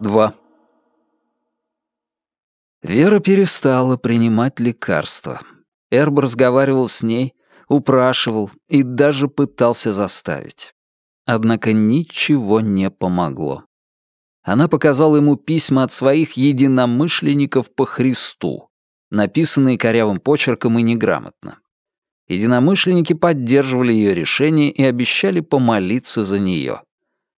2. Вера перестала принимать лекарства. Эрб разговаривал с ней, упрашивал и даже пытался заставить. Однако ничего не помогло. Она показала ему письма от своих единомышленников по Христу, написанные корявым почерком и неграмотно. Единомышленники поддерживали ее решение и обещали помолиться за нее.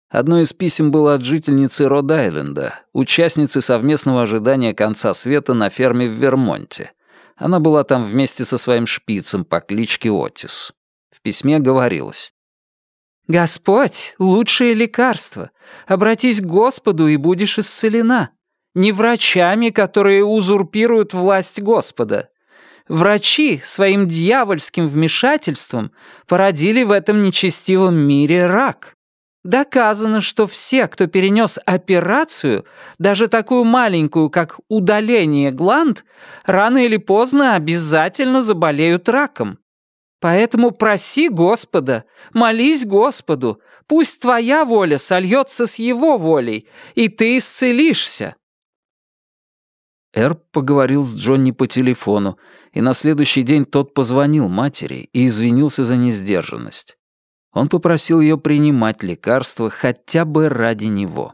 Одно из писем было от жительницы Род-Айленда, участницы совместного ожидания конца света на ферме в Вермонте. Она была там вместе со своим шпицем по кличке Отис. В письме говорилось «Господь — лучшее лекарство. Обратись к Господу, и будешь исцелена. Не врачами, которые узурпируют власть Господа. Врачи своим дьявольским вмешательством породили в этом нечестивом мире рак. Доказано, что все, кто перенес операцию, даже такую маленькую, как удаление гланд, рано или поздно обязательно заболеют раком. Поэтому проси Господа, молись Господу, пусть твоя воля сольется с его волей, и ты исцелишься». Эрб поговорил с Джонни по телефону, и на следующий день тот позвонил матери и извинился за несдержанность. Он попросил ее принимать лекарства хотя бы ради него.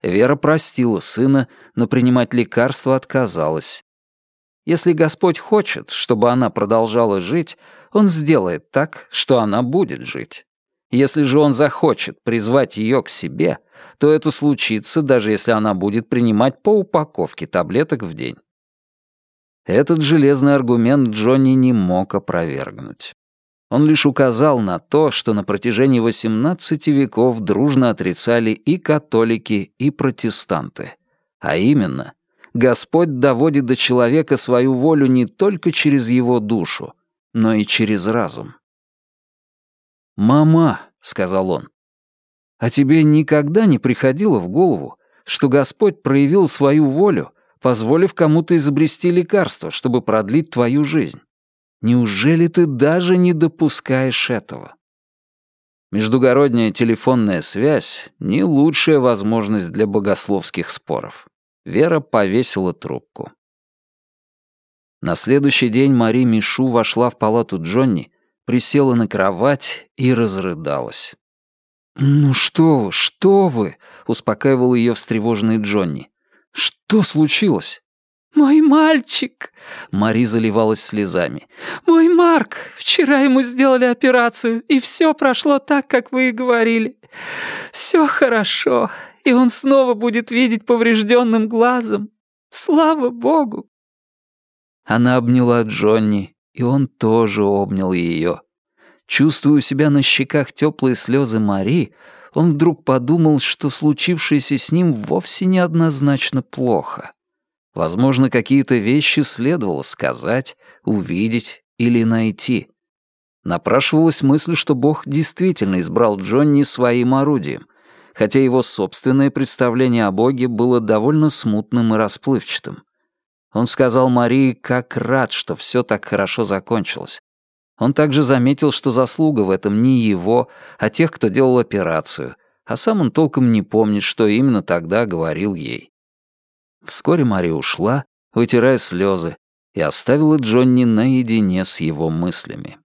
Вера простила сына, но принимать лекарства отказалась. Если Господь хочет, чтобы она продолжала жить, Он сделает так, что она будет жить. Если же Он захочет призвать ее к себе, то это случится, даже если она будет принимать по упаковке таблеток в день. Этот железный аргумент Джонни не мог опровергнуть. Он лишь указал на то, что на протяжении XVIII веков дружно отрицали и католики, и протестанты. А именно, Господь доводит до человека свою волю не только через его душу, но и через разум. «Мама», — сказал он, — «а тебе никогда не приходило в голову, что Господь проявил свою волю, позволив кому-то изобрести лекарство, чтобы продлить твою жизнь? Неужели ты даже не допускаешь этого? Междугородняя телефонная связь — не лучшая возможность для богословских споров. Вера повесила трубку. На следующий день Мари Мишу вошла в палату Джонни, присела на кровать и разрыдалась. «Ну что вы, что вы?» — успокаивал ее встревоженный Джонни. «Что случилось?» «Мой мальчик!» — Мари заливалась слезами. «Мой Марк! Вчера ему сделали операцию, и все прошло так, как вы и говорили. Все хорошо, и он снова будет видеть поврежденным глазом. Слава богу!» Она обняла Джонни, и он тоже обнял ее. Чувствуя у себя на щеках теплые слезы Мари, он вдруг подумал, что случившееся с ним вовсе не однозначно плохо. Возможно, какие-то вещи следовало сказать, увидеть или найти. Напрашивалась мысль, что Бог действительно избрал Джонни своим орудием, хотя его собственное представление о Боге было довольно смутным и расплывчатым. Он сказал Марии, как рад, что все так хорошо закончилось. Он также заметил, что заслуга в этом не его, а тех, кто делал операцию, а сам он толком не помнит, что именно тогда говорил ей. Вскоре Мария ушла, вытирая слезы, и оставила Джонни наедине с его мыслями.